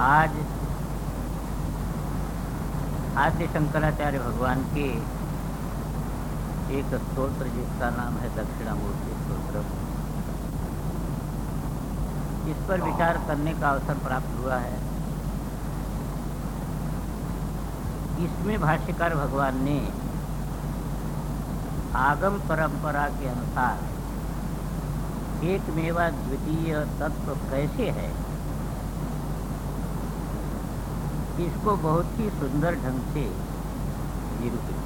आज आद्य शंकराचार्य भगवान के एक स्त्रोत्र जिसका नाम है दक्षिणामूर्ति स्त्रोत्र इस पर विचार करने का अवसर प्राप्त हुआ है। इसमें भाष्यकार भगवान ने आगम परंपरा के अनुसार, एक मेवा द्वितीय तत्व कैसे है? इसको बहुत ही सुंदर ढंग से निरूपित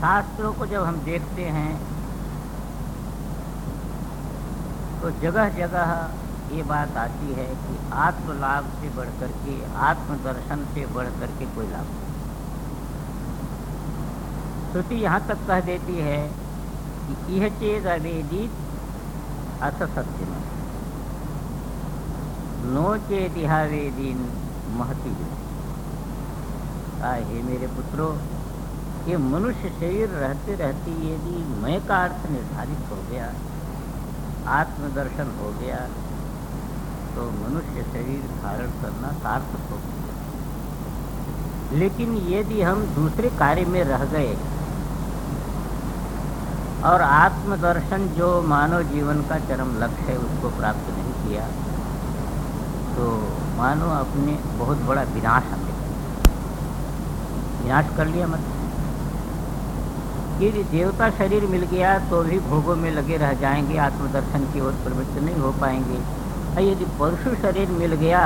शास्त्रों को जब हम देखते हैं तो जगह जगह ये बात आती है कि आत्मलाभ से बढ़कर के, आत्मदर्शन से बढ़कर के कोई लाभ श्रुति यहाँ तक कह देती है कि यह चेद अवेदित अथ सत्य नो चेदिहावेदीन महती हे। मेरे पुत्रों, ये मनुष्य शरीर रहते रहते यदि मय का अर्थ निर्धारित हो गया, आत्मदर्शन हो गया तो मनुष्य शरीर धारण करना सार्थक हो गया। लेकिन यदि हम दूसरे कार्य में रह गए और आत्मदर्शन जो मानव जीवन का चरम लक्ष्य है, उसको प्राप्त नहीं किया तो मानो अपने बहुत बड़ा विनाश हमने विनाश कर लिया मतलब यदि देवता शरीर मिल गया तो भी भोगों में लगे रह जाएँगे, आत्मदर्शन की ओर प्रवृत्त नहीं हो पाएँगे। और यदि परशु शरीर मिल गया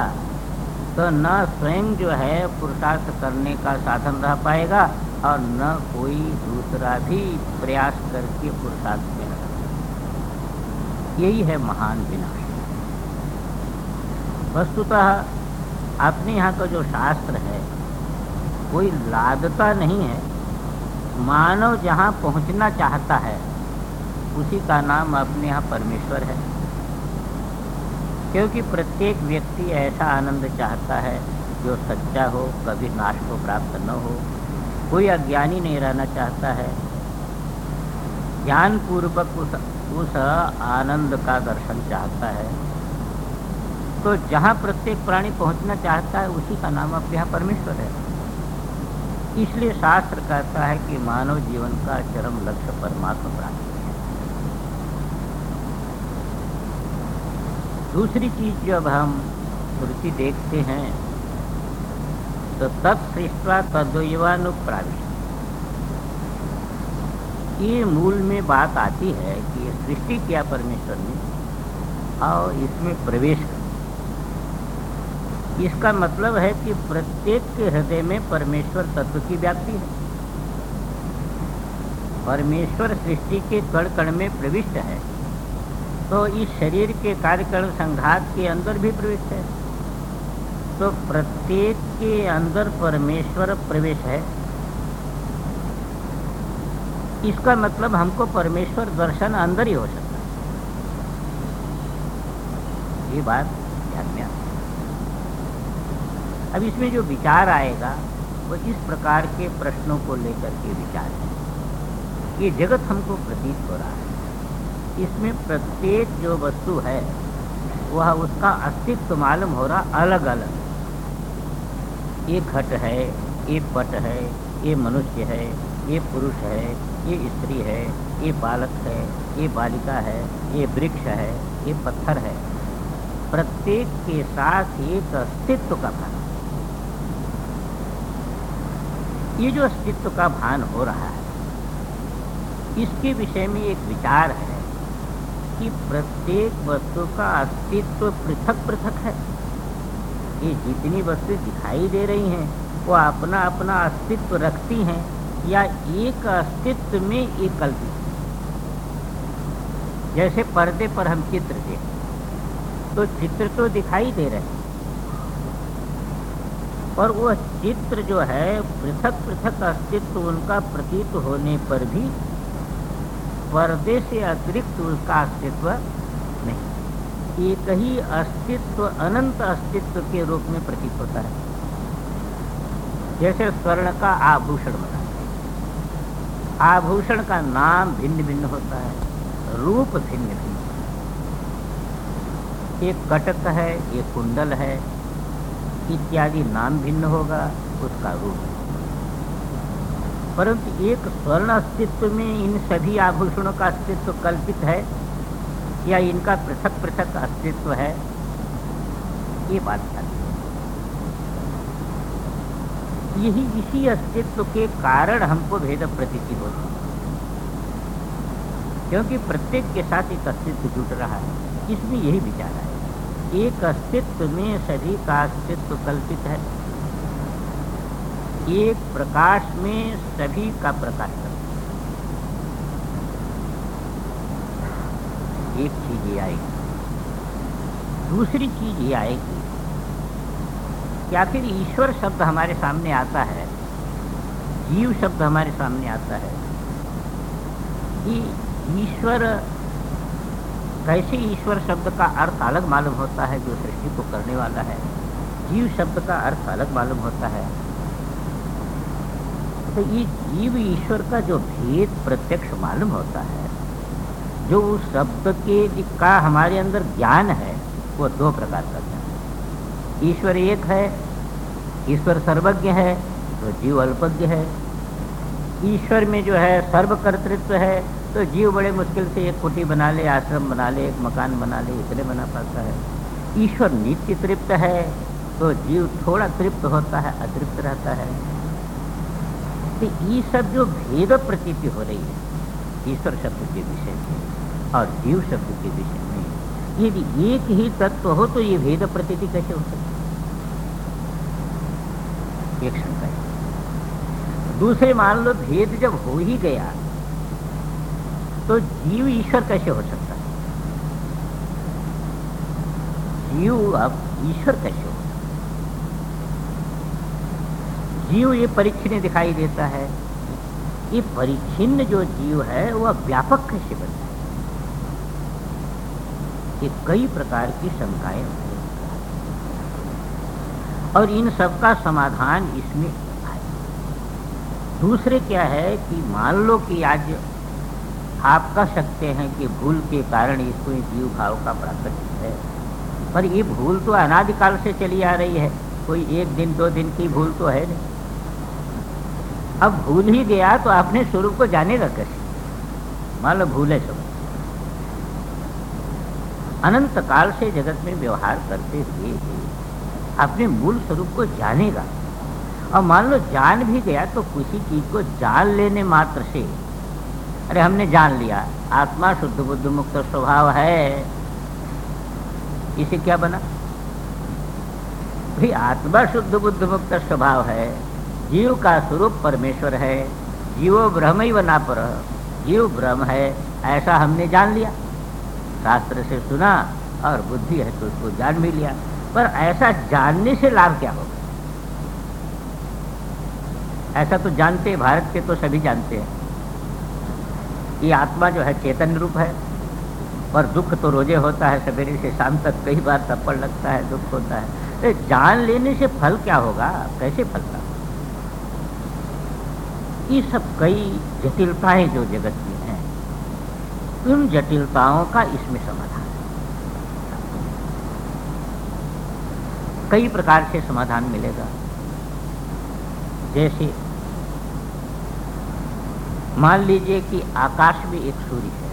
तो न स्वयं जो है पुरुषार्थ करने का साधन रह पाएगा, और न कोई दूसरा भी प्रयास करके पुरुषार्थ में यही है महान विनाश। वस्तुतः अपने यहाँ का जो शास्त्र है, कोई लादता नहीं है। मानव जहाँ पहुँचना चाहता है, उसी का नाम अपने यहाँ परमेश्वर है। क्योंकि प्रत्येक व्यक्ति ऐसा आनंद चाहता है, जो सच्चा हो, कभी नाश को प्राप्त न हो। कोई अज्ञानी नहीं रहना चाहता है। ज्ञान पूर्वक उस उस आनंद का दर्शन चाहता है। तो जहाँ प्रत्येक प्राणी पहुँचना चाहता है, उसी का नाम अब यहाँ परमेश्वर है। इसलिए शास्त्र कहता है कि मानव जीवन का चरम लक्ष्य परमात्मा प्राप्ति है। दूसरी चीज़ जब हम श्रुति देखते हैं तो तत्सृष्टवा तद्वैवानुप्राविश ये मूल में बात आती है कि सृष्टि किया परमेश्वर ने, और इसमें प्रवेश कर इसका मतलब है कि प्रत्येक के हृदय में परमेश्वर तत्व की व्याप्ति है। परमेश्वर सृष्टि के कण कण में प्रविष्ट है तो इस शरीर के कार्यकरण संघात के अंदर भी प्रविष्ट है। तो प्रत्येक के अंदर परमेश्वर प्रवेश है। इसका मतलब हमको परमेश्वर दर्शन अंदर ही हो सकता है। ये बात अब इसमें जो विचार आएगा, वो इस प्रकार के प्रश्नों को लेकर के विचार है। ये जगत हमको प्रतीत हो रहा है। इसमें प्रत्येक जो वस्तु है, वह उसका अस्तित्व मालूम हो रहा अलग अलग ये घट है, ये पट है, ये मनुष्य है, ये पुरुष है, ये स्त्री है, ये बालक है, ये बालिका है, ये वृक्ष है, ये पत्थर है। प्रत्येक के साथ एक अस्तित्व का भान ये जो अस्तित्व का भान हो रहा है, इसके विषय में एक विचार है कि प्रत्येक वस्तु का अस्तित्व पृथक पृथक है। ये जितनी वस्तु दिखाई दे रही हैं, वो अपना अपना अस्तित्व रखती हैं या एक अस्तित्व में एक कल्पित जैसे पर्दे पर हम चित्र देखते तो चित्र तो दिखाई दे रहे हैं और वह चित्र जो है, पृथक पृथक अस्तित्व उनका प्रतीत होने पर भी पर्दे से अतिरिक्त उसका अस्तित्व नहीं। एक ही अस्तित्व, अनंत अस्तित्व के रूप में प्रतीत होता है। जैसे स्वर्ण का आभूषण बना आभूषण का नाम भिन्न भिन्न होता है, रूप भिन्न भिन्न एक कटक है, एक कुंडल है इत्यादि नाम भिन्न होगा, उसका रूप। परंतु एक स्वर्ण अस्तित्व में इन सभी आभूषणों का अस्तित्व कल्पित है, या इनका पृथक पृथक अस्तित्व है, ये बात। यही इसी अस्तित्व के कारण हमको भेद प्रतीति होती है। क्योंकि प्रत्येक के साथ एक अस्तित्व जुट रहा है, इसमें यही विचार है। एक अस्तित्व में सभी का अस्तित्व कल्पित है। एक प्रकाश में सभी का प्रकाश एक चीज़ ये आएगी। दूसरी चीज़ ये आएगी या फिर ईश्वर शब्द हमारे सामने आता है, जीव शब्द हमारे सामने आता है कि ईश्वर कैसे ईश्वर शब्द का अर्थ अलग मालूम होता है जो सृष्टि को करने वाला है? जीव शब्द का अर्थ अलग मालूम होता है। तो ये जीव ईश्वर का जो भेद प्रत्यक्ष मालूम होता है, जो उस शब्द के का हमारे अंदर ज्ञान है, वो दो प्रकार का ज्ञान ईश्वर एक है, ईश्वर सर्वज्ञ है तो जीव अल्पज्ञ है। ईश्वर में जो है सर्वकर्तृत्व है तो जीव बड़े मुश्किल से एक कुटी बना ले, आश्रम बना ले, एक मकान बना ले, इतने बना पाता है। ईश्वर नित्य तृप्त है तो जीव थोड़ा तृप्त होता है, अतृप्त रहता है। तो ये सब जो भेद प्रतीति हो रही है, ईश्वर शब्द के विषय में और जीव शब्द के विषय में, यदि एक ही तत्व हो तो ये भेद प्रतीति कैसे हो सकती एक शंका दूसरे मान लो, भेद जब हो ही गया तो जीव ईश्वर कैसे हो सकता है? जीव अब ईश्वर कैसे हो जीव ये परिच्छिन्न दिखाई देता है। ये परिच्छिन्न जो जीव है वह व्यापक कैसे बनता है? ये कई प्रकार की शंकाएँ और इन सब का समाधान इसमें दूसरे क्या है कि मान लो कि आज आप कह सकते हैं कि भूल के कारण इसको जीव भाव का प्राकृतिक है। पर ये भूल तो अनादिकाल से चली आ रही है। कोई एक दिन, दो दिन की भूल तो है नहीं। अब भूल ही गया तो अपने स्वरूप को जानेगा कैसे मान लो भूले सब। अनंत काल से जगत में व्यवहार करते हुए अपने मूल स्वरूप को जानेगा। और मान लो जान भी गया तो किसी चीज़ को जान लेने मात्र से अरे हमने जान लिया, आत्मा शुद्ध बुद्ध मुक्त स्वभाव है। इसे क्या बना? भाई आत्मा शुद्ध बुद्ध मुक्त स्वभाव है। जीव का स्वरूप परमेश्वर है। जीवो ब्रह्म ही बना पर जीव ब्रह्म है, ऐसा हमने जान लिया। शास्त्र से सुना और बुद्धि है तो उसको जान भी लिया। पर ऐसा जानने से लाभ क्या होगा? ऐसा तो जानते, भारत के तो सभी जानते हैं। कि आत्मा जो है चेतन रूप है, और दुख तो रोज़े होता है, सवेरे से शाम तक कई बार थप्पड़ लगता है, दुख होता है। तो जान लेने से फल क्या होगा? कैसे फलता ये सब कई जटिलताएँ जो जगत में हैं, उन जटिलताओं का इसमें समाधान कई प्रकार से समाधान मिलेगा। जैसे मान लीजिए कि आकाश में एक सूर्य है।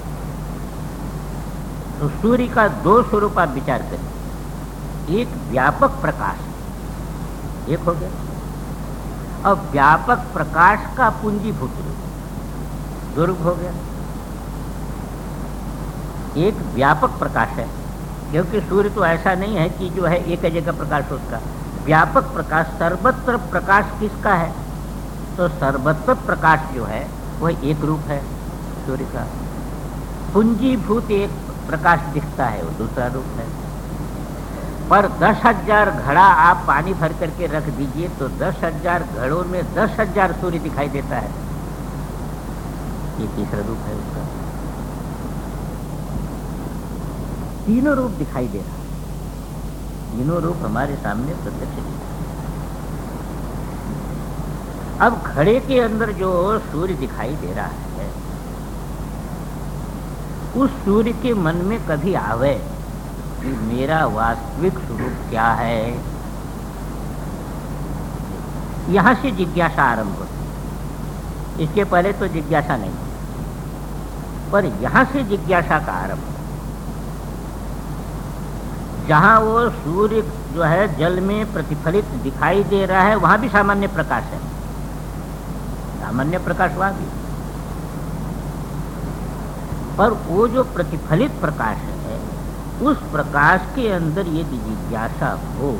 तो सूर्य का दो स्वरूप आप विचार करें। एक व्यापक प्रकाश एक हो गया। और व्यापक प्रकाश का पूंजीभूत रूप दो रूप हो गया। एक व्यापक प्रकाश है, क्योंकि सूर्य तो ऐसा नहीं है कि जो है एक जगह प्रकाश उसका। व्यापक प्रकाश, सर्वत्र प्रकाश किसका है? तो सर्वत्र प्रकाश जो है वह एक रूप है, सूर्य का। पूंजीभूत एक प्रकाश दिखता है, वो दूसरा रूप है। पर दस हज़ार घड़ा आप पानी भर करके रख दीजिए तो दस हज़ार घड़ों में दस हज़ार सूर्य दिखाई देता है। ये तीसरा रूप है उसका। तीनों रूप दिखाई दे रहा तीनों रूप हमारे सामने प्रत्यक्ष अब घड़े के अंदर जो सूर्य दिखाई दे रहा है, उस सूर्य के मन में कभी आवे कि मेरा वास्तविक स्वरूप क्या है? यहाँ से जिज्ञासा आरंभ होती इसके पहले तो जिज्ञासा नहीं पर यहाँ से जिज्ञासा का आरंभ जहाँ वो सूर्य जो है जल में प्रतिफलित दिखाई दे रहा है, वहाँ भी सामान्य प्रकाश है। सामान्य प्रकाश वहाँ भी पर वो जो प्रतिफलित प्रकाश है, उस प्रकाश के अंदर यदि जिज्ञासा हो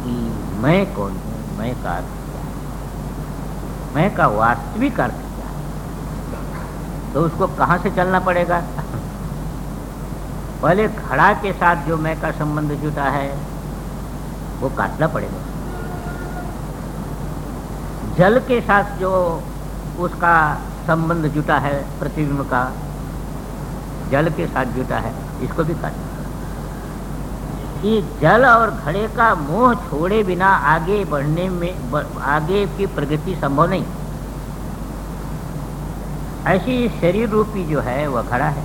कि मैं कौन हूँ, मैं का अर्थ क्या मैं का वास्तविक अर्थ क्या तो उसको कहाँ से चलना पड़ेगा? पहले खड़ा के साथ जो मैं का संबंध जुटा है, वो काटना पड़ेगा। जल के साथ जो उसका संबंध जुटा है, प्रतिबिंब का, जल के साथ जुटा है, इसको भी काटना कि जल और घड़े का मोह छोड़े बिना आगे बढ़ने में आगे की प्रगति संभव नहीं। ऐसी शरीर रूपी जो है, वह खड़ा है।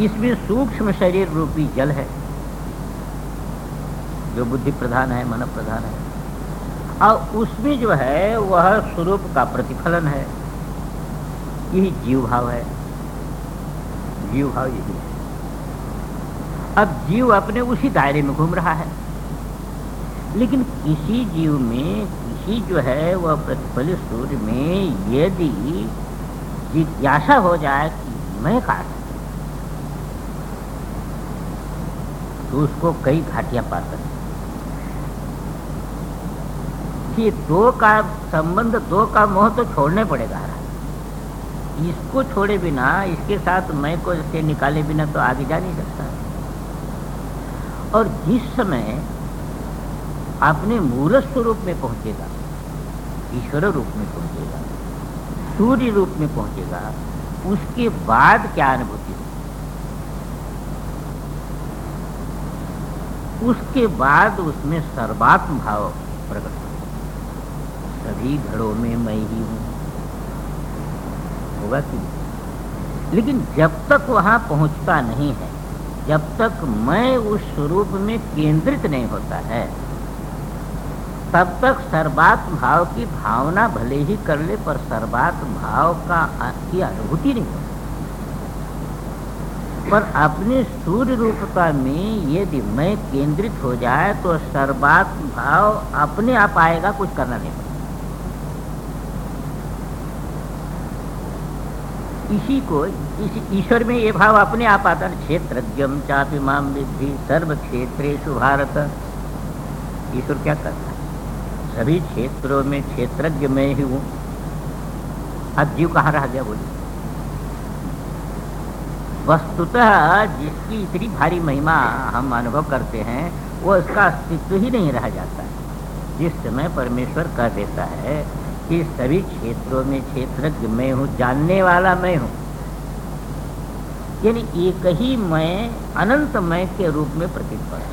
इसमें सूक्ष्म शरीर रूपी जल है। जो बुद्धि प्रधान है, मन प्रधान है। और उसमें जो है, वह स्वरूप का प्रतिफलन है। यही जीव भाव है। जीव भाव यही है। अब जीव अपने उसी दायरे में घूम रहा है। लेकिन किसी जीव में, किसी जो है, वह प्रतिफलित सूर्य में यदि जिज्ञासा हो जाए कि मैं काट तो उसको कई घाटियाँ पार कर कि दो का संबंध, दो का मोह तो छोड़ने पड़ेगा। इसको छोड़े बिना, इसके साथ मैं को से निकाले बिना तो आगे जा नहीं सकता। और जिस समय अपने मूल स्वरूप में पहुंचेगा, ईश्वर रूप में पहुंचेगा, सूर्य रूप में पहुंचेगा, उसके बाद क्या अनुभूति होगी? उसके बाद उसमें सर्वात्म भाव प्रकट सभी घरों में मैं ही हूँ। होगा कि लेकिन जब तक वहाँ पहुँचता नहीं है, जब तक मैं उस स्वरूप में केंद्रित नहीं होता है, तब तक सर्वात्म भाव की भावना भले ही कर ले, पर सर्वात्म भाव का की अनुभूति नहीं होती। पर अपने सूर्य रूपता में यदि मैं केंद्रित हो जाए तो सर्वात्म भाव अपने आप आएगा, कुछ करना नहीं इसी को, इस ईश्वर में ये भाव अपने आप आता है। क्षेत्रज्ञम चापी माम विधि सर्व क्षेत्रेशु भारत। ईश्वर क्या करता है? सभी क्षेत्रों में क्षेत्रज्ञ मैं ही हूँ। अब जीव कहाँ रह गया बोलिए? वस्तुतः जिसकी इतनी भारी महिमा हम अनुभव करते हैं, वो उसका अस्तित्व ही नहीं रह जाता। जिस समय परमेश्वर कह देता है कि सभी क्षेत्रों में क्षेत्रज्ञ मैं हूँ, जानने वाला मैं हूँ। यानी एक ही मैं, अनंत मैं के रूप में प्रतीत पड़ा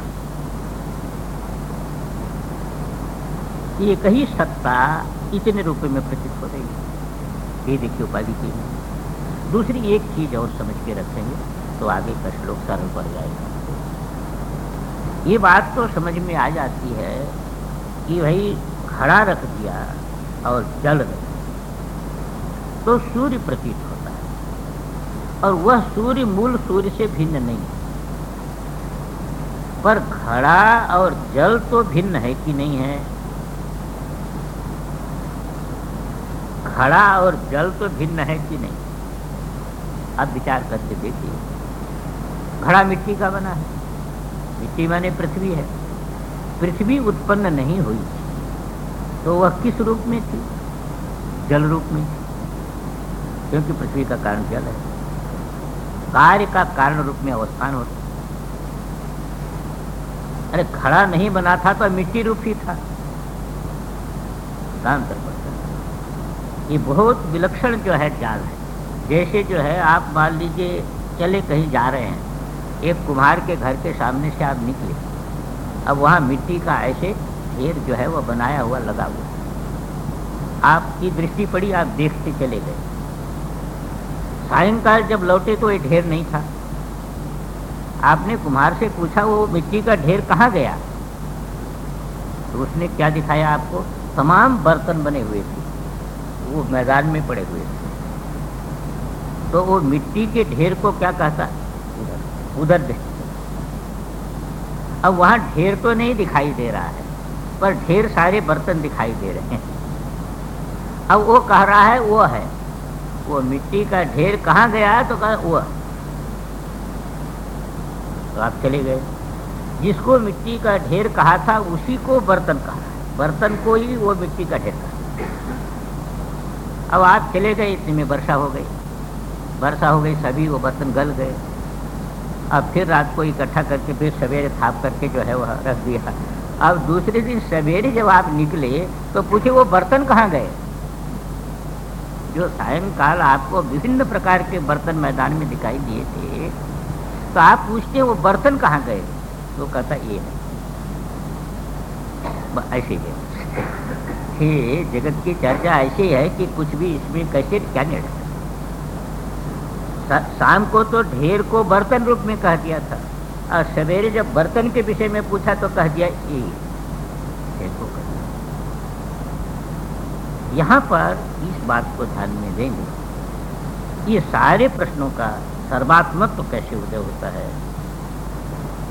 एक ही सत्ता इतने रूप में प्रतीत हो रही है। ये देखिए उपाधि की। है दूसरी एक चीज़ और समझ के रखेंगे तो आगे का श्लोक सरल पड़ जाएगा। ये बात तो समझ में आ जाती है कि भाई खड़ा रख दिया और जल दिया तो सूर्य प्रतीत होता है। और वह सूर्य मूल सूर्य से भिन्न नहीं है। पर खड़ा और जल तो भिन्न है कि नहीं है? खड़ा और जल तो भिन्न है कि नहीं? अब विचार करके देखिए। घड़ा मिट्टी का बना है। मिट्टी माने पृथ्वी है। पृथ्वी उत्पन्न नहीं हुई। तो वह किस रूप में थी? जल रूप में थी। क्योंकि पृथ्वी का कारण जल है। कार्य का कारण रूप में अवस्थान होता अरे खड़ा नहीं बना था तो मिट्टी रूप ही था। ये बहुत विलक्षण जो है जाल है। जैसे जो है आप मान लीजिए चले कहीं जा रहे हैं। एक कुम्हार के घर के सामने से आप निकले। अब वहाँ मिट्टी का ऐसे ढेर जो है वह बनाया हुआ, लगा हुआ। आपकी दृष्टि पड़ी, आप देखते चले गए। सायंकाल जब लौटे तो ये ढेर नहीं था। आपने कुम्हार से पूछा, वो मिट्टी का ढेर कहाँ गया? तो उसने क्या दिखाया आपको? तमाम बर्तन बने हुए थे। वो मैदान में पड़े हुए थे। तो वो मिट्टी के ढेर को क्या कहता? उधर उधर अब वहाँ ढेर तो नहीं दिखाई दे रहा है। पर ढेर सारे बर्तन दिखाई दे रहे हैं। अब वो कह रहा है, वो है। वो मिट्टी का ढेर कहाँ गया तो कहा, वो तो आप चले गए। जिसको मिट्टी का ढेर कहा था, उसी को बर्तन कहा। बर्तन को ही वो मिट्टी का ढेर कहा। अब आप चले गए, इतने में वर्षा हो गई। वर्षा हो गई, सभी वो बर्तन गल गए। अब फिर रात को इकट्ठा करके, फिर सवेरे थाप करके जो है वह रख दिया। अब दूसरे दिन सवेरे जब आप निकले तो पूछे वो बर्तन कहाँ गए? जो सायंकाल आपको विभिन्न प्रकार के बर्तन मैदान में दिखाई दिए थे तो आप पूछते वो बर्तन कहाँ गए? तो कहता, ये है। ऐसे है। ये जगत की चर्चा ऐसी है कि कुछ भी इसमें कैसे क्या निर्णय शाम को तो ढेर को बर्तन रूप में कह दिया था। और सवेरे जब बर्तन के विषय में पूछा तो कह दिया ये यहाँ पर इस बात को ध्यान में देंगे ये सारे प्रश्नों का सर्वात्मक तो कैसे उदय होता है?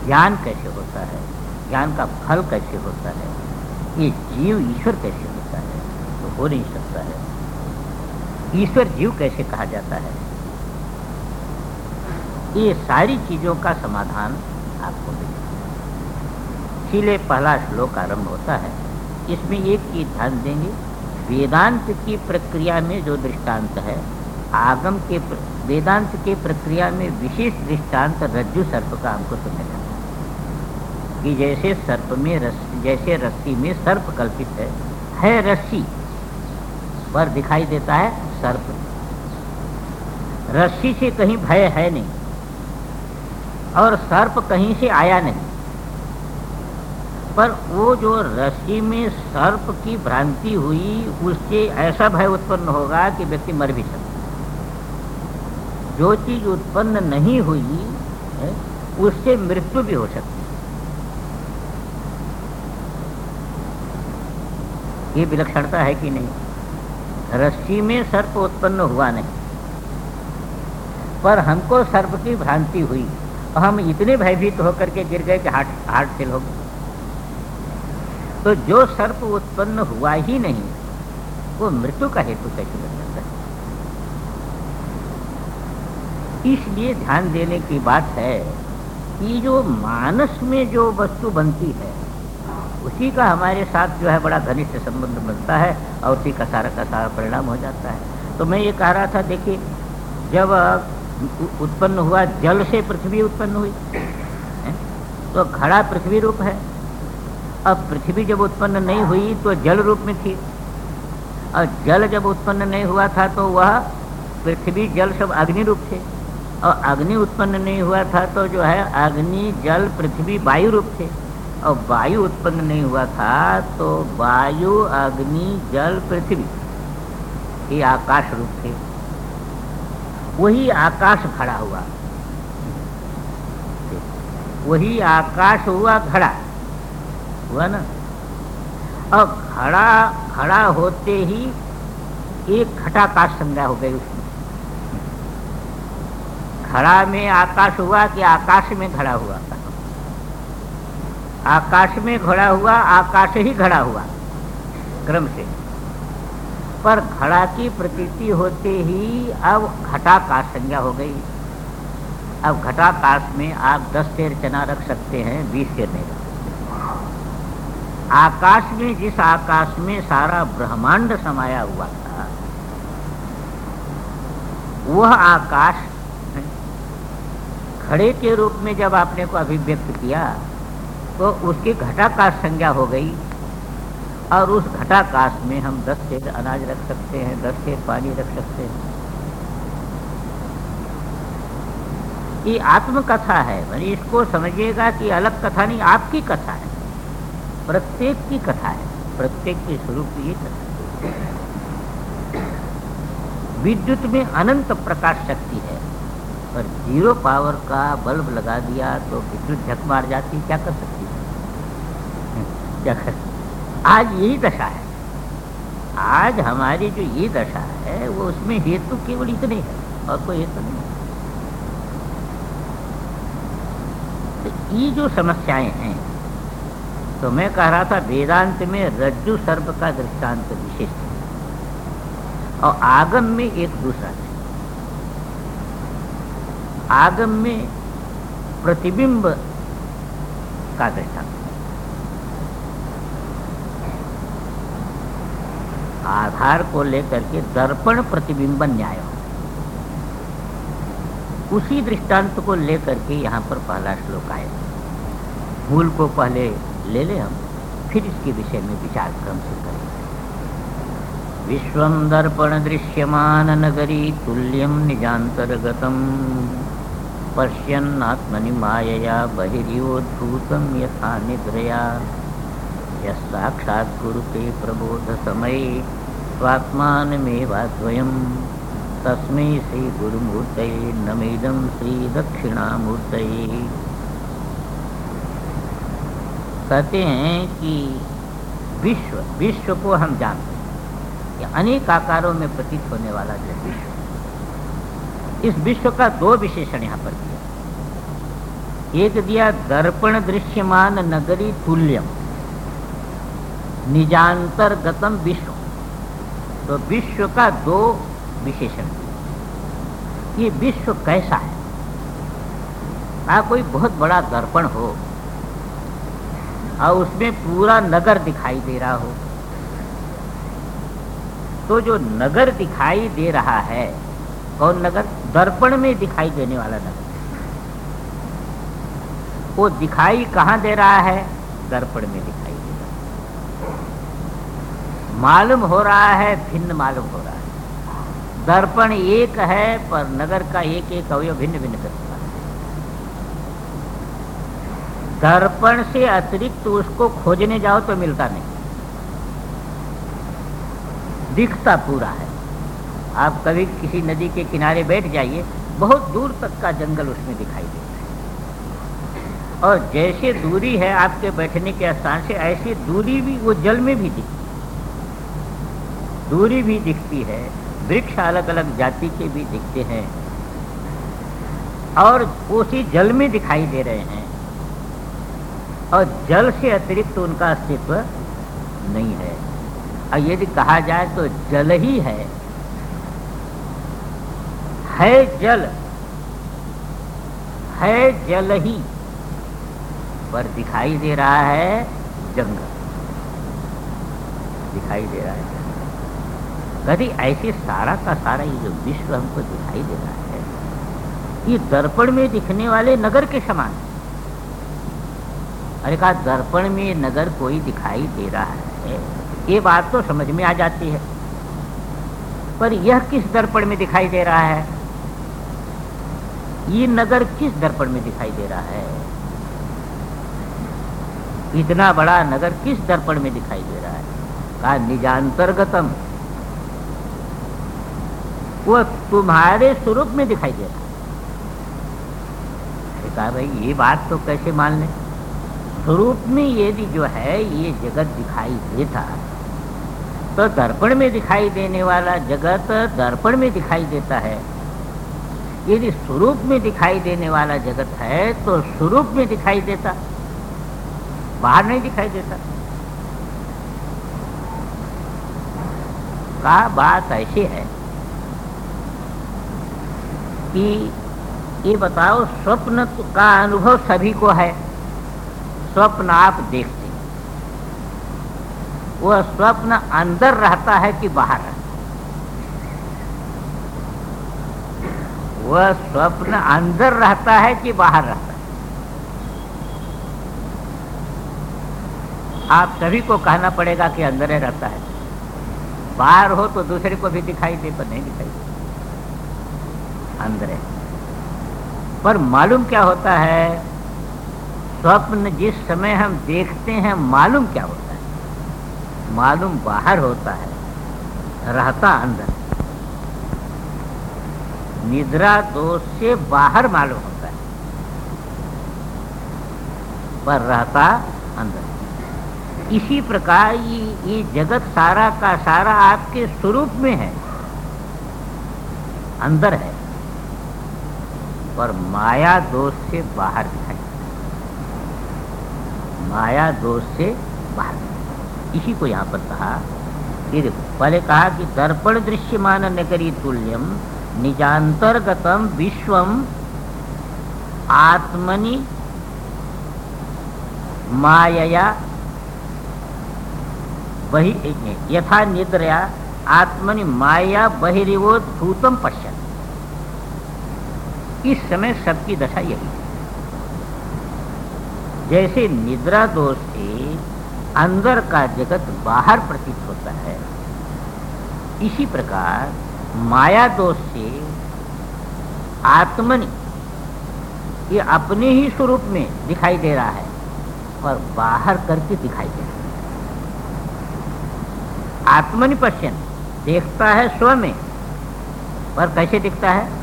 ज्ञान कैसे होता है? ज्ञान का फल कैसे होता है? ये जीव ईश्वर कैसे होता है? तो हो नहीं सकता है। ईश्वर जीव कैसे कहा जाता है? ये सारी चीज़ों का समाधान आपको मिलेगा इसीलिए पहला श्लोक आरंभ होता है, इसमें एक चीज़ ध्यान देंगे। वेदांत की प्रक्रिया में जो दृष्टांत है, आगम के वेदांत के प्रक्रिया में विशेष दृष्टांत रज्जु सर्प का हमको समझना कि जैसे सर्प में रस्सी जैसे रस्सी में सर्प कल्पित है है रस्सी, पर दिखाई देता है सर्प। रस्सी से कहीं भय है नहीं। और सर्प कहीं से आया नहीं। पर वो जो रस्सी में सर्प की भ्रांति हुई, उससे ऐसा भय उत्पन्न होगा कि व्यक्ति मर भी सकता जो चीज़ उत्पन्न नहीं हुई उससे मृत्यु भी हो सकती ये विलक्षणता है कि नहीं? रस्सी में सर्प उत्पन्न हुआ नहीं। पर हमको सर्प की भ्रांति हुई। और हम इतने भयभीत होकर के गिर गए कि हार्ट हार्ट फेल हो गया तो जो सर्प उत्पन्न हुआ ही नहीं, वो मृत्यु का हेतु कैसे बन सकता है? इसलिए ध्यान देने की बात है कि जो मानस में जो वस्तु बनती है, उसी का हमारे साथ जो है बड़ा घनिष्ठ संबंध बनता है और उसी का सारा का सारा परिणाम हो जाता है। तो मैं ये कह रहा था, देखिए, जब उत्पन्न हुआ, जल से पृथ्वी उत्पन्न हुई। है? तो खड़ा पृथ्वी रूप है। अब पृथ्वी जब उत्पन्न नहीं हुई तो जल रूप में थी। और जल जब उत्पन्न नहीं हुआ था तो वह पृथ्वी, जल सब अग्नि रूप थे। और अग्नि उत्पन्न नहीं हुआ था तो जो है अग्नि, जल, पृथ्वी, वायु रूप थे। और वायु उत्पन्न नहीं हुआ था तो वायु, अग्नि, जल, पृथ्वी, ये आकाश रूप थे। वही आकाश खड़ा हुआ। वही आकाश हुआ खड़ा हुआ ना? और खड़ा खड़ा होते ही एक घटाकाश संज्ञा हो गई उसमें। खड़ा में आकाश हुआ कि आकाश में खड़ा हुआ? आकाश में घड़ा हुआ, आकाश ही घड़ा हुआ, क्रम से। पर घड़ा की प्रतीति होते ही अब घटाकाश संज्ञा हो गई। अब घटाकाश में आप दस शेर चना रख सकते हैं, बीस शेर नहीं रख आकाश में, जिस आकाश में सारा ब्रह्मांड समाया हुआ था, वह आकाश खड़े के रूप में जब आपने को अभिव्यक्त किया तो उसकी घटाकाश संज्ञा हो गई। और उस घटाकाश में हम दस सेर अनाज रख सकते हैं, दस सेर पानी रख सकते हैं। ये आत्मकथा है मैंने इसको समझिएगा कि अलग कथा नहीं, आपकी कथा है, प्रत्येक की कथा है, प्रत्येक के स्वरूप की ये कथा विद्युत में अनंत प्रकाश शक्ति है, पर ज़ीरो पावर का बल्ब लगा दिया तो विद्युत झक मार जाती, क्या कर सकती है? क्या कर आज यही दशा है। आज हमारी जो ये दशा है, वो उसमें हेतु केवल इतने है, और कोई हेतु नहीं तो ये जो समस्याएँ हैं तो मैं कह रहा था वेदांत में रज्जु सर्प का दृष्टांत विशेष है। और आगम में एक दूसरा है। आगम में प्रतिबिंब का दृष्टांत। आधार को लेकर के दर्पण प्रतिबिंब न्याय। उसी दृष्टांत को लेकर के यहाँ पर पहला श्लोक आया। मूल को पहले ले ले हम, फिर इसके विषय में विचार क्रम से करें। विश्व दर्पण दृश्यमान नगरी तुल्यम निजातर्गतम। पश्यन्नात्मनि मायया बहिर्योद्भूतं यथा निद्रया। यः साक्षात् कुरुते प्रबोधसमये स्वात्मानमेवाद्वयं तस्मै श्रीगुरुमूर्तये नमेदं श्रीदक्षिणामूर्तये। कहते हैं कि विश्व विश्व को हम जानते हैं कि अनेक आकारों में प्रतीत होने वाला जो विश्व इस विश्व का दो विशेषण यहाँ पर दिया एक दिया दर्पण दृश्यमान नगरी तुल्यम, निजांतर्गतम विश्व तो विश्व का दो विशेषण। ये विश्व कैसा है? आ, कोई बहुत बड़ा दर्पण हो और उसमें पूरा नगर दिखाई दे रहा हो। तो जो नगर दिखाई दे रहा है, कौन नगर? दर्पण में दिखाई देने वाला नगर। वो दिखाई कहाँ दे रहा है? दर्पण में दिखाई मालूम हो रहा है, भिन्न मालूम हो रहा है। दर्पण एक है, पर नगर का एक एक अवयव भिन्न भिन्न करता दर्पण से अतिरिक्त तो उसको खोजने जाओ तो मिलता नहीं। दिखता पूरा है। आप कभी किसी नदी के किनारे बैठ जाइए, बहुत दूर तक का जंगल उसमें दिखाई देता है। और जैसे दूरी है आपके बैठने के स्थान से, ऐसी दूरी भी वो जल में भी दिखती दूरी भी दिखती है, वृक्ष अलग अलग जाति के भी दिखते हैं और उसी जल में दिखाई दे रहे हैं और जल से अतिरिक्त तो उनका अस्तित्व नहीं है। और यदि कहा जाए तो जल ही है। है जल है जल ही पर दिखाई दे रहा है जंगल। दिखाई दे रहा है। कभी ऐसे सारा का सारा ये जो विश्व हमको दिखाई दे रहा है, ये दर्पण में दिखने वाले नगर के समान। अरे कहा, दर्पण में नगर कोई दिखाई दे रहा है? ये बात तो समझ में आ जाती है। पर यह किस दर्पण में दिखाई दे रहा है? ये नगर किस दर्पण में दिखाई दे रहा है? इतना बड़ा नगर किस दर्पण में दिखाई दे रहा है? कहा, निजांतर्गतम। वो तुम्हारे स्वरूप में दिखाई दे रहा है। कहा भाई, ये बात तो कैसे मान लें? स्वरूप में यदि जो है, ये जगत दिखाई देता तो दर्पण में दिखाई देने वाला जगत दर्पण में दिखाई देता है। यदि स्वरूप में दिखाई देने वाला जगत है तो स्वरूप में दिखाई देता, बाहर नहीं दिखाई देता। का बात ऐसी है कि ये बताओ, स्वप्न का अनुभव सभी को है। स्वप्न आप देखते वह स्वप्न अंदर रहता है कि बाहर? रहता वह स्वप्न अंदर रहता है कि बाहर रहता है? आप सभी को कहना पड़ेगा कि अंदर ही रहता है। बाहर हो तो दूसरे को भी दिखाई दे, पर नहीं दिखाई दे। अंदर। है पर मालूम क्या होता है? स्वप्न जिस समय हम देखते हैं, मालूम क्या होता है? मालूम बाहर होता है, रहता अंदर। निद्रा दोष से बाहर मालूम होता है, पर रहता अंदर। इसी प्रकार ये ये जगत सारा का सारा आपके स्वरूप में है। अंदर है। पर माया दोष से बाहर दिखाई माया दोष से बाहर इसी को यहाँ पर कहा, ये देखो, पहले कहा कि दर्पण दृश्यमान नगरी तुल्यम निजांतर्गतम विश्वम आत्मनि मायया वही यथा निद्रया आत्मनि माया बहिर्वोद्भूतम पश्चिम इस समय सबकी दशा यही है। जैसे निद्रा दोष से अंदर का जगत बाहर प्रतीत होता है, इसी प्रकार माया दोष से आत्मनि, ये अपने ही स्वरूप में दिखाई दे रहा है और बाहर करके दिखाई दे रहा है। आत्मनि पश्चन देखता है स्व में, पर कैसे दिखता है?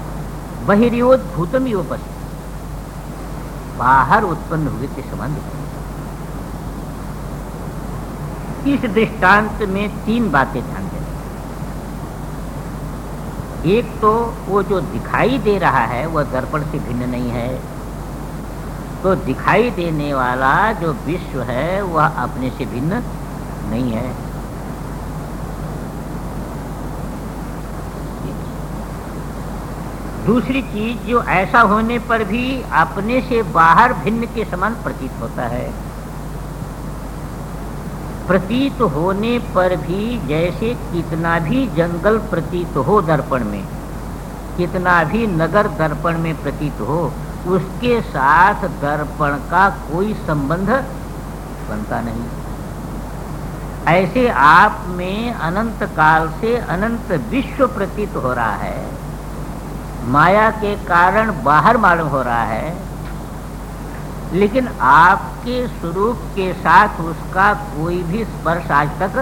बहिर्योद्भूतम यो पश्चिम बाहर उत्पन्न हुए के समान इस दृष्टांत में तीन बातें ध्यान दें। एक तो वो जो दिखाई दे रहा है, वह दर्पण से भिन्न नहीं है। तो दिखाई देने वाला जो विश्व है, वह अपने से भिन्न नहीं है। दूसरी चीज़ जो ऐसा होने पर भी अपने से बाहर भिन्न के समान प्रतीत होता है। प्रतीत होने पर भी जैसे कितना भी जंगल प्रतीत हो दर्पण में, कितना भी नगर दर्पण में प्रतीत हो, उसके साथ दर्पण का कोई संबंध बनता नहीं। ऐसे आप में अनंत काल से अनंत विश्व प्रतीत हो रहा है। माया के कारण बाहर मालूम हो रहा है, लेकिन आपके स्वरूप के साथ उसका कोई भी स्पर्श आज तक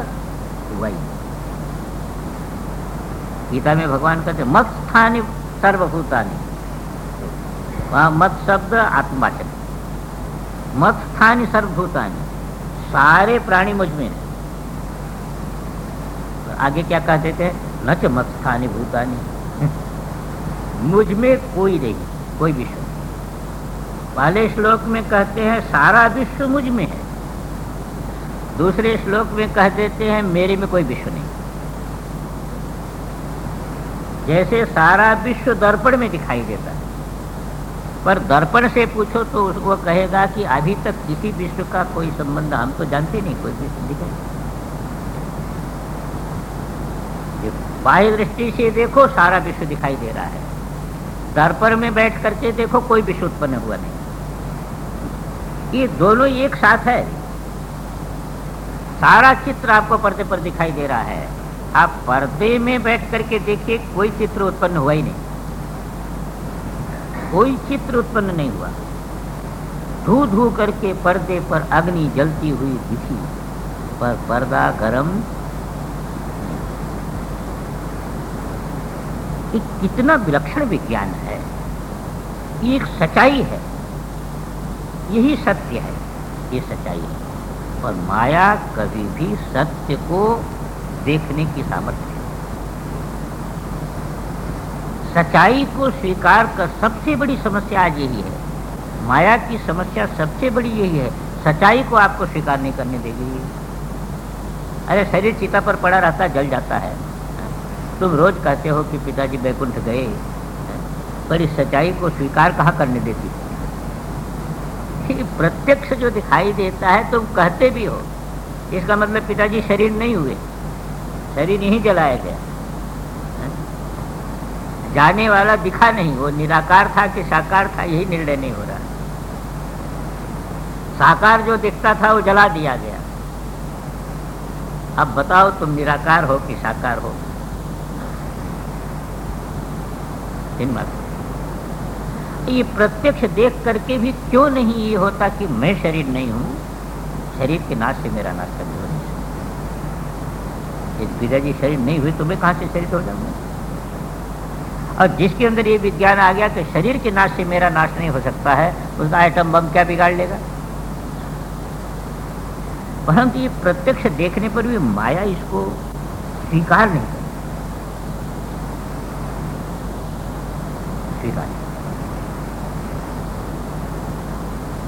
हुआ ही गीता में भगवान कहते मत स्थानी सर्वभूतानी। वहाँ मत शब्द आत्माचक मत स्थानी सर्वभूतानी। सारे प्राणी मुझमें आगे क्या कहते थे न मत स्थानी भूतानी। मुझमें कोई नहीं, कोई विश्व पहले श्लोक में कहते हैं, सारा विश्व मुझमें है। दूसरे श्लोक में कह देते हैं, मेरे में कोई विश्व नहीं। जैसे सारा विश्व दर्पण में दिखाई देता है। पर दर्पण से पूछो तो वो कहेगा कि अभी तक किसी विश्व का कोई संबंध हम तो जानते नहीं, कोई विश्व दिखाई बाह्य दृष्टि से देखो, सारा विश्व दिखाई दे रहा है। दर्पण में बैठ करके देखो कोई विश्व उत्पन्न हुआ नहीं। ये दोनों एक साथ है। सारा चित्र आपको पर्दे पर दिखाई दे रहा है। आप पर्दे में बैठ करके देखिए, कोई चित्र उत्पन्न हुआ ही नहीं। कोई चित्र उत्पन्न नहीं हुआ। धू धू करके पर्दे पर अग्नि जलती हुई दिखी। पर पर्दा गरम एक कितना विलक्षण विज्ञान है। ये एक सच्चाई है। यही सत्य है। ये सच्चाई है। और माया कभी भी सत्य को देखने की सामर्थ्य सच्चाई को स्वीकार कर सबसे बड़ी समस्या आज यही है। माया की समस्या सबसे बड़ी यही है। सच्चाई को आपको स्वीकार नहीं करने देगी। अरे, शरीर चिता पर पड़ा रहता, जल जाता है। तुम रोज कहते हो कि पिताजी बैकुंठ गए पर इस सच्चाई को स्वीकार कहाँ करने देती? प्रत्यक्ष जो दिखाई देता है, तुम कहते भी हो। इसका मतलब पिताजी शरीर नहीं हुए। शरीर नहीं जलाया गया। जाने वाला दिखा नहीं, वो निराकार था कि साकार था, यही निर्णय नहीं हो रहा। साकार जो दिखता था, वो जला दिया गया। अब बताओ तुम निराकार हो कि साकार हो? हिम्मत ये प्रत्यक्ष देख करके भी क्यों नहीं ये होता कि मैं शरीर नहीं हूँ? शरीर के नाश से मेरा नाश कभी हो। नहीं पिताजी शरीर नहीं हुए तो मैं कहाँ से शरीर हो जाऊँगा और जिसके अंदर ये विज्ञान आ गया कि शरीर के नाश से मेरा नाश नहीं हो सकता है, उसका आइटम बम क्या बिगाड़ लेगा? परंतु ये प्रत्यक्ष देखने पर भी माया इसको स्वीकार नहीं करती स्वीकार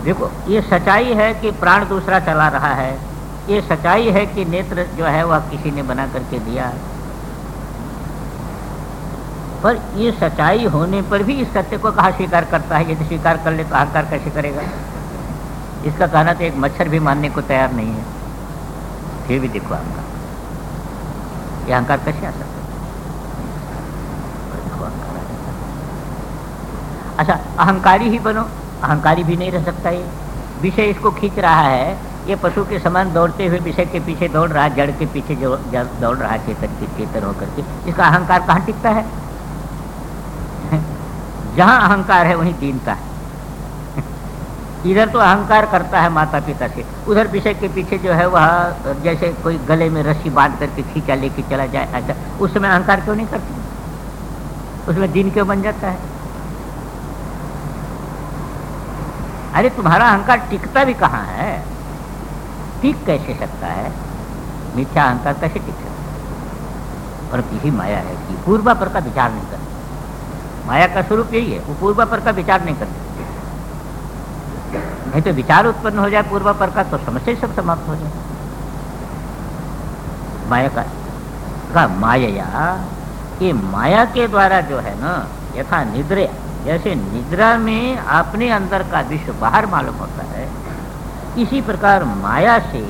देखो, ये सच्चाई है कि प्राण दूसरा चला रहा है। ये सच्चाई है कि नेत्र जो है वह किसी ने बना करके दिया। पर ये सच्चाई होने पर भी इस सत्य को कहा स्वीकार करता है? यदि स्वीकार कर ले तो अहंकार कैसे करेगा? इसका कहना तो एक मच्छर भी मानने को तैयार नहीं है। फिर भी देखो अहंकार। ये अहंकार कैसे आ सकता अच्छा अहंकारी ही बनो। अहंकारी भी नहीं रह सकता ये। विषय इसको खींच रहा है, ये पशु के समान दौड़ते हुए विषय के पीछे दौड़ रहा, जड़ के पीछे दौड़ रहा, चेतन के चेतन होकर के। इसका अहंकार कहाँ टिकता है? जहाँ अहंकार है, वहीं दीनता है। इधर तो अहंकार करता है माता पिता से। उधर विषय के पीछे जो है, वह जैसे कोई गले में रस्सी बाँध करके खींचा, लेके चला जाए, ऐसा। उस समय अहंकार क्यों नहीं करती? उसमें दिन क्यों बन जाता है? अरे तुम्हारा अहंकार टिकता भी कहाँ है? टिक कैसे सकता है? मिथ्या अहंकार कैसे टिक सकता है? और यही माया है कि पूर्वा पर का विचार नहीं करती। माया का स्वरूप यही है वो पूर्वा पर का विचार नहीं करती। नहीं तो विचार उत्पन्न हो जाए पूर्वा पर का तो समस्या सब समाप्त हो जाए। माया का, का माया ये माया के द्वारा जो है ना यथा निद्रया जैसे निद्रा में अपने अंदर का विश्व बाहर मालूम होता है, इसी प्रकार माया से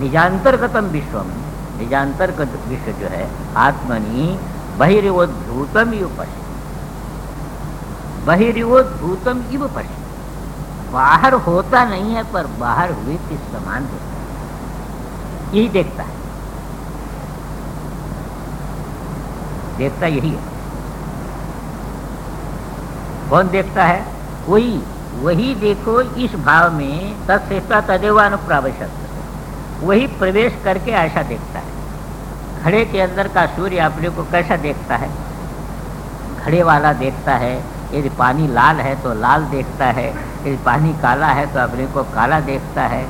निजांतर्गतम विश्वम, निजांतर्गत विश्व जो है, आत्मनि बहिर्वोद्भूतम इव पश्य बहिर्वोद्भूतम इव पश्य बाहर होता नहीं है, पर बाहर हुए के समान देखता है यही देखता है। देखता यही है। कौन देखता है। वही वही देखो इस भाव में तत्ता तदेवानुप्रावशक वही प्रवेश करके ऐसा देखता है। घड़े के अंदर का सूर्य अपने को कैसा देखता है? घड़े वाला देखता है, यदि पानी लाल है तो लाल देखता है, यदि पानी काला है तो अपने को काला देखता है,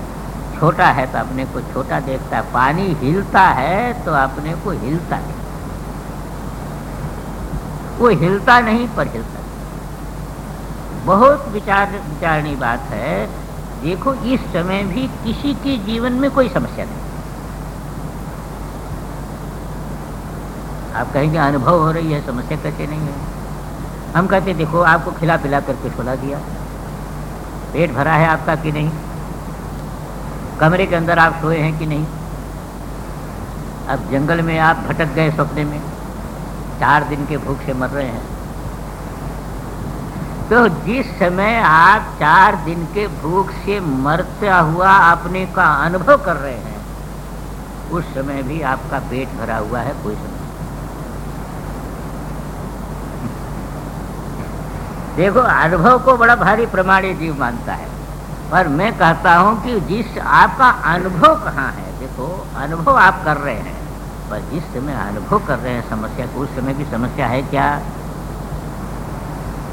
छोटा है तो अपने को छोटा देखता है, पानी हिलता है तो अपने को हिलता देखता वो हिलता नहीं पर हिलता बहुत विचार विचारणी बात है। देखो, इस समय भी किसी के जीवन में कोई समस्या नहीं। आप कहेंगे, अनुभव हो रही है, समस्या कैसे नहीं है? हम कहते देखो, आपको खिला पिला करके सुला दिया। पेट भरा है आपका कि नहीं? कमरे के अंदर आप सोए हैं कि नहीं? अब जंगल में आप भटक गए सपने में। चार दिन के भूख से मर रहे हैं। तो जिस समय आप चार दिन के भूख से मरता हुआ अपने का अनुभव कर रहे हैं, उस समय भी आपका पेट भरा हुआ है, कोई समय देखो, अनुभव को बड़ा भारी प्रमाणी जीव मानता है। पर मैं कहता हूँ कि जिस आपका अनुभव कहाँ है, देखो, अनुभव आप कर रहे हैं, पर जिस समय अनुभव कर रहे हैं समस्या को उस समय की समस्या है क्या?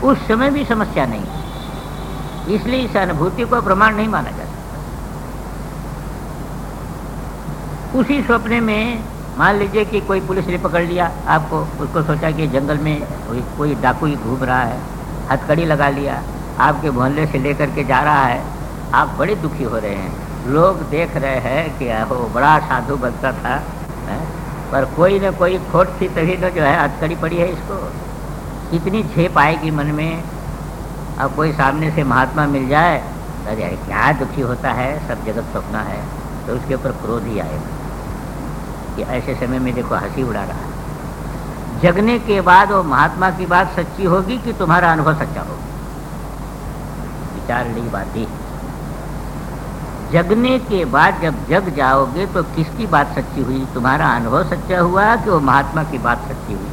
उस समय भी समस्या नहीं। इसलिए इस अनुभूति को प्रमाण नहीं माना जा सकता। उसी स्वप्न में मान लीजिए कि कोई पुलिस ने पकड़ लिया, आपको उसको सोचा कि जंगल में कोई कोई डाकू ही घूम रहा है, हथकड़ी लगा लिया, आपके मोहल्ले से लेकर के जा रहा है, आप बड़े दुखी हो रहे हैं। लोग देख रहे हैं कि वो बड़ा साधु बनता था, है? पर कोई न कोई खोट थी तभी तो जो है हथकड़ी पड़ी है इसको। कितनी छेप आएगी मन में, अब कोई सामने से महात्मा मिल जाए, अरे क्या दुखी होता है, सब जगत सपना है तो उसके ऊपर क्रोध ही आएगा। कि ऐसे समय में देखो हँसी उड़ा रहा है। जगने के बाद वो महात्मा की बात सच्ची होगी कि तुम्हारा अनुभव सच्चा होगा? विचार ली बात ही जगने के बाद जब जग जाओगे तो किसकी बात सच्ची हुई? तुम्हारा अनुभव सच्चा हुआ कि वो महात्मा की बात सच्ची हुई?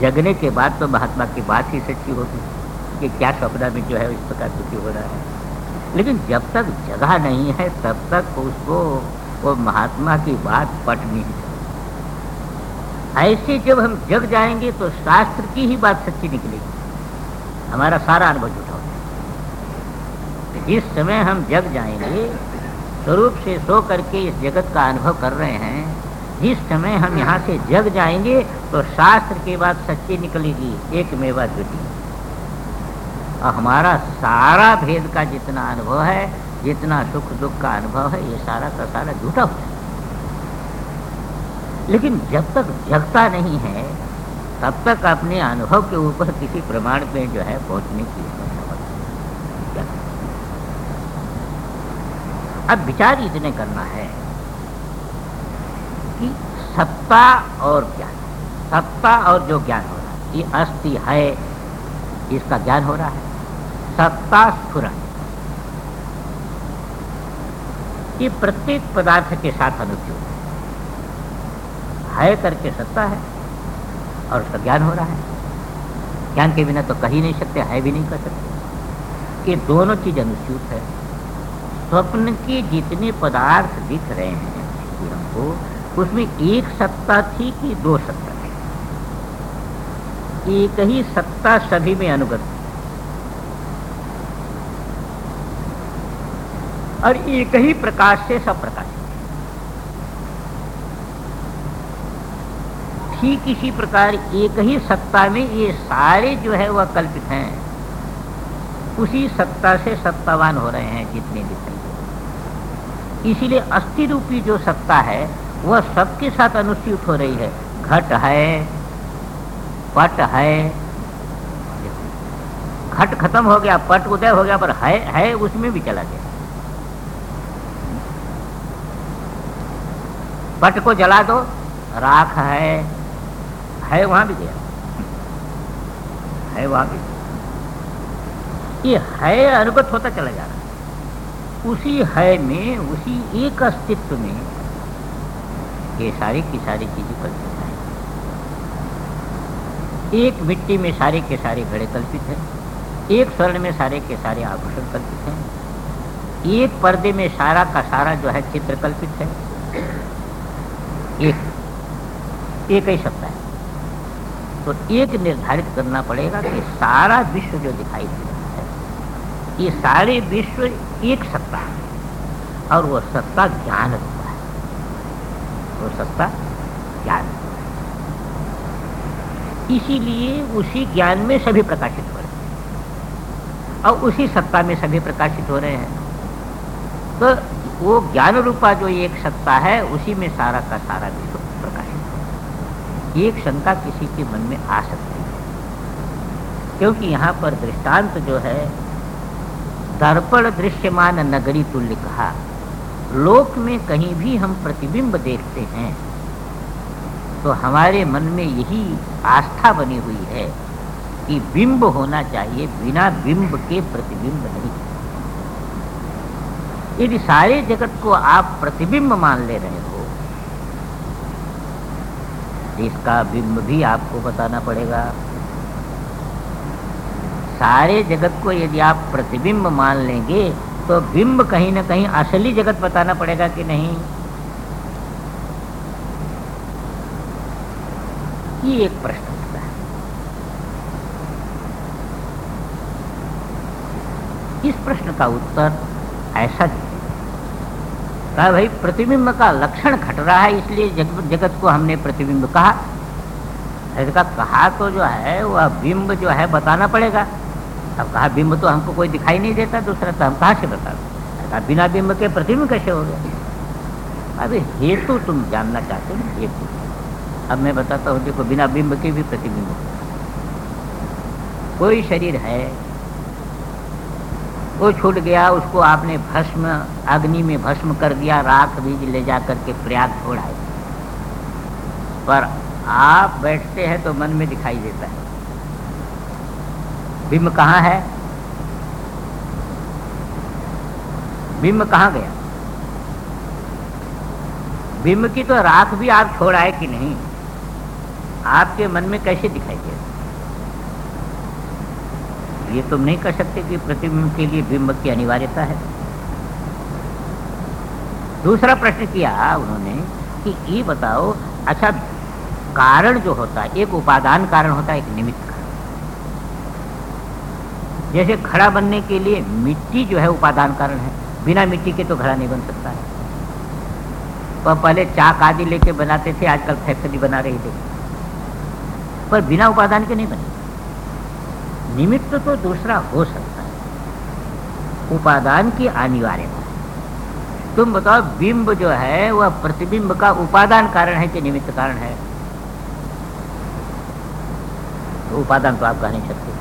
जगने के बाद तो महात्मा की बात ही सच्ची होगी कि क्या सपना में जो है इस प्रकार दुखी हो रहा है। लेकिन जब तक जगह नहीं है, तब तक उसको, वो महात्मा की बात पट नहीं ऐसे जब हम जग जाएँगे तो शास्त्र की ही बात सच्ची निकलेगी। हमारा सारा अनुभव झूठा हो तो जिस समय हम जग जाएँगे, स्वरूप से सो करके इस जगत का अनुभव कर रहे हैं जिस समय हम यहाँ से जग जाएँगे तो शास्त्र की बात सच्ची निकलेगी, एक मेवा द्वितीय और हमारा सारा भेद का जितना अनुभव है, जितना सुख दुख का अनुभव है, ये सारा का सारा झूठा हो लेकिन जब तक जगता नहीं है, तब तक अपने अनुभव के ऊपर किसी प्रमाण पे जो है पहुँचने की अब विचार इतने करना है। सत्ता और ज्ञान। सत्ता और जो ज्ञान हो रहा है, ये अस्थि है, इसका ज्ञान हो रहा है। सत्ता स्फुर ये प्रत्येक पदार्थ के साथ अनुद्योग है। करके सत्ता है, और उसका ज्ञान हो रहा है। ज्ञान के बिना तो कही नहीं सकते, है भी नहीं कर सकते। ये दोनों चीज़ अनुच्यूत है। स्वप्न के जितने पदार्थ दिख रहे हैं हमको उसमें एक सत्ता थी कि दो सत्ता थी। एक ही सत्ता सभी में अनुगत थी। और एक ही प्रकाश से सब प्रकाश। ठीक इसी प्रकार एक ही सत्ता में ये सारे जो है वह कल्पित हैं। उसी सत्ता से सत्तावान हो रहे हैं जितने भी इसीलिए अस्थि रूपी जो सत्ता है वह सबके साथ अनुसूत हो रही है। घट है, पट है। घट खत्म हो गया, पट उदय हो गया, पर है है उसमें भी चला गया। पट को जला दो, राख है है वहाँ भी गया। है वहाँ भी। ये है अनुगत होता चला जा रहा उसी है में, उसी एक अस्तित्व में ये सारी की सारी चीज़ें कल्पित है। एक मिट्टी में सारे के सारे घड़े कल्पित हैं। एक स्वर्ण में सारे के सारे आभूषण कल्पित हैं। एक पर्दे में सारा का सारा जो है चित्र कल्पित है। एक एक ही सत्ता है। तो एक निर्धारित करना पड़ेगा कि सारा विश्व जो दिखाई दे रहा है, ये सारे विश्व एक सत्ता है। और वो सत्ता ज्ञान रूपा है वो सत्ता ज्ञान। इसीलिए उसी ज्ञान में सभी प्रकाशित हो रहे हैं। और उसी सत्ता में सभी प्रकाशित हो रहे हैं। तो वो ज्ञान रूपा जो एक सत्ता है, उसी में सारा का सारा विश्व एक शंका किसी के मन में आ सकती है। क्योंकि यहाँ पर दृष्टांत जो है, दर्पण दृश्यमान नगरी तुल्य कहा लोक में कहीं भी हम प्रतिबिंब देखते हैं तो हमारे मन में यही आस्था बनी हुई है कि बिंब होना चाहिए, बिना बिंब के प्रतिबिंब नहीं। यदि सारे जगत को आप प्रतिबिंब मान ले रहे हो इसका बिंब भी आपको बताना पड़ेगा। सारे जगत को यदि आप प्रतिबिंब मान लेंगे तो बिंब कहीं ना कहीं असली जगत बताना पड़ेगा कि नहीं? ये एक प्रश्न उठता है। इस प्रश्न का उत्तर ऐसा कहा भाई प्रतिबिंब का लक्षण घट रहा है इसलिए जग, जगत को हमने प्रतिबिंब कहा। का कहा तो जो है वह बिंब जो है बताना पड़ेगा। अब कहा, बिंब तो हमको कोई दिखाई नहीं देता, दूसरा तो हम कहाँ से बता कहा, बिना बिंब के प्रतिबिंब कैसे हो गया? अभी हेतु तुम जानना चाहते हो हेतु। अब मैं बताता हूँ, देखो, बिना बिंब के भी प्रतिबिंब कोई शरीर है, वो छूट गया, उसको आपने भस्म, अग्नि में भस्म कर दिया, राख, बीज ले जा करके प्रयाग छोड़ाए पर आप बैठते हैं तो मन में दिखाई देता है। बिम्ब कहाँ है? बिम्ब कहाँ गया? बिम्ब की तो राख भी आप छोड़ आए कि नहीं? आपके मन में कैसे दिखाई दे? ये तुम नहीं कर सकते कि प्रतिबिंब के लिए बिंब की अनिवार्यता है। दूसरा प्रश्न किया उन्होंने कि ये बताओ अच्छा कारण जो होता है, एक उपादान कारण होता है, एक निमित्त कारण। जैसे घड़ा बनने के लिए मिट्टी जो है उपादान कारण है। बिना मिट्टी के तो घड़ा नहीं बन सकता है। तो पहले चाक आदि लेके बनाते थे, आजकल फैक्ट्री बना रही थे पर बिना उपादान के नहीं बने निमित्त तो दूसरा हो सकता है। उपादान की अनिवार्यता। तुम बताओ, बिंब जो है, वह प्रतिबिंब का उपादान कारण है कि निमित्त कारण है? तो उपादान तो आप कह नहीं सकते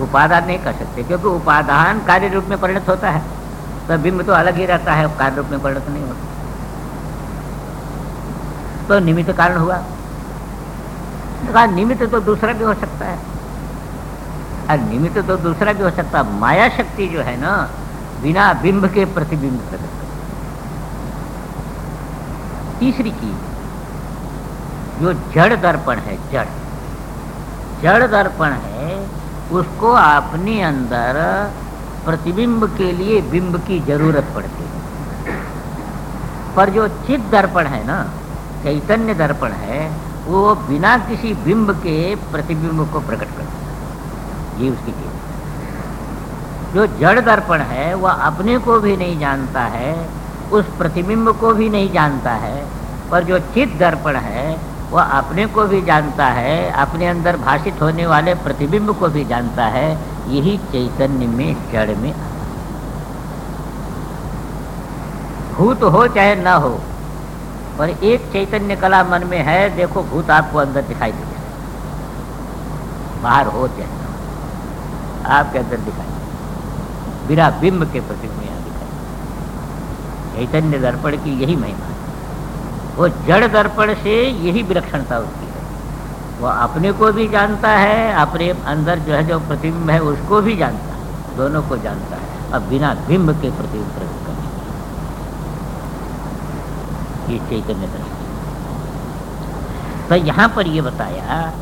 उपादान नहीं कर सकते, क्योंकि उपादान कार्य रूप में परिणत होता है। तो बिंब तो अलग ही रहता है, कार्य रूप में परिणत नहीं होता। तो निमित्त कारण हुआ। कहा, निमित्त तो दूसरा भी हो सकता है। और निमित्त तो दूसरा भी हो सकता है। माया शक्ति जो है ना, बिना बिंब के प्रतिबिंब प्रकट तीसरी चीज़, जो जड़ दर्पण है, जड़। जड़ दर्पण है उसको अपने अंदर प्रतिबिंब के लिए बिंब की ज़रूरत पड़ती है। पर जो चित दर्पण है ना, चैतन्य दर्पण है, वो बिना किसी बिंब के प्रतिबिंब को प्रकट करता है। ये उसकी चीज़ जो जड़ दर्पण है वह अपने को भी नहीं जानता है, उस प्रतिबिंब को भी नहीं जानता है, पर जो चित दर्पण है वह अपने को भी जानता है, अपने अंदर भाषित होने वाले प्रतिबिंब को भी जानता है, यही चैतन्य में, जड़ में भूत हो चाहे न हो पर एक चैतन्य कला मन में है, देखो भूत आपको अंदर दिखाई दे बाहर हो चाहे आपके अंदर दिखाई बिना बिंब के प्रतिबिंब दिखाई चैतन्य दर्पण की यही महिमा। वो जड़ दर्पण से यही विलक्षणता उसकी है। वो अपने को भी जानता है, अपने अंदर जो है जो प्रतिबिंब है, उसको भी जानता है, दोनों को जानता है। अब बिना बिंब के प्रतिबिंब प्रकट चैतन्य दर्शन। तो यहाँ पर ये बताया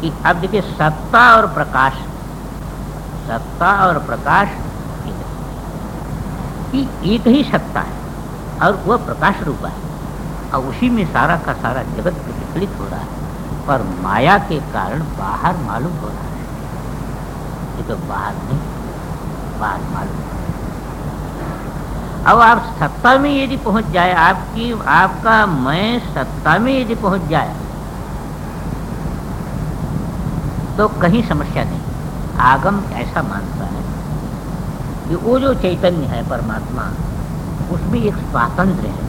कि अब देखिए, सत्ता और प्रकाश, सत्ता और प्रकाश कि एक ही सत्ता है और वह प्रकाश रूपा है। और उसी में सारा का सारा जगत प्रतिफलित हो रहा है, पर माया के कारण बाहर मालूम हो रहा है। ये तो बाहर नहीं, बाहर मालूम अब आप सत्ता में यदि पहुँच जाए, आपकी, आपका मैं सत्ता में यदि पहुँच जाए तो कहीं समस्या नहीं। आगम ऐसा मानता है कि वो जो चैतन्य है परमात्मा, उसमें एक स्वातंत्र है।